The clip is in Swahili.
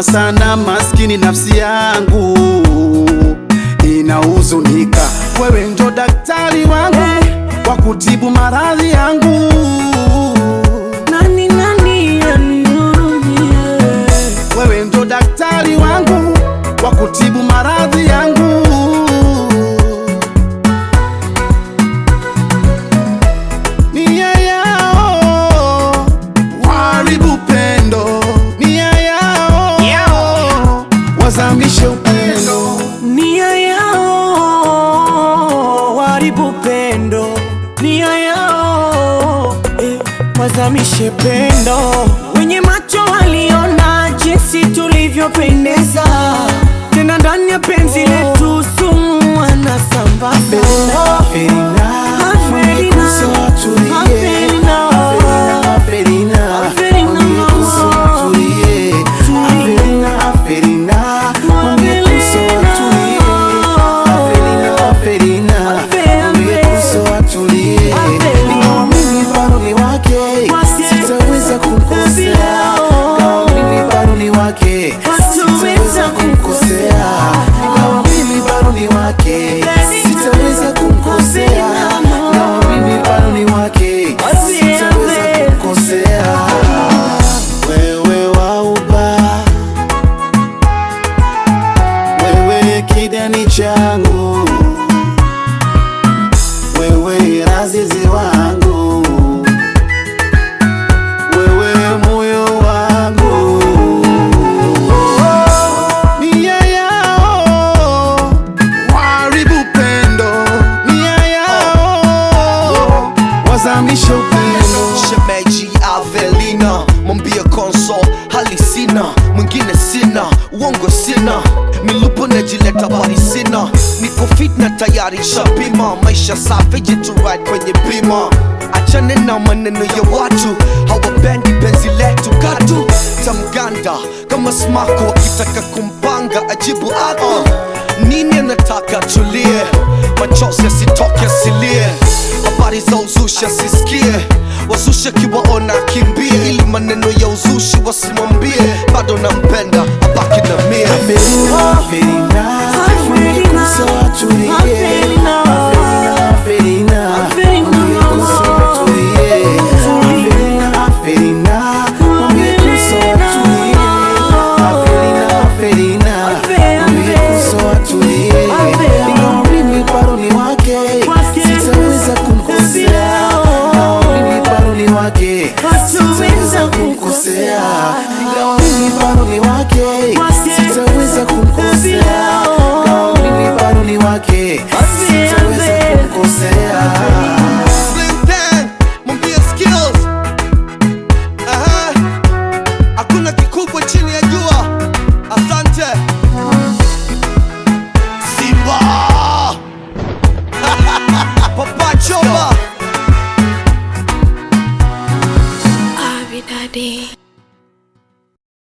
Naumwa sana maskini, nafsi yangu inahuzunika. Wewe ndo daktari wangu wa kutibu maradhi yangu waharibu pendo, nia yao eh, wazamishe pendo. Wenye macho waliona jinsi tulivyopendeza, tena ndani ya penzi letu sumu wanasambaza. vida me milupo najileta bari sina, niko fit na tayari shapima, maisha safi jitu ride kwenye bima, achane na maneno ya watu. Hawapendi penzi letu katu. Tamganda kama smako wakitaka kumpanga ajibu ako. Nini anataka tulie. Machozi sitoke asilie. Habari za uzushi asisikie. Wazushi akiwaona kimbie, ili maneno ya uzushi wasimwambie. Bado nampenda sitaweza kukosa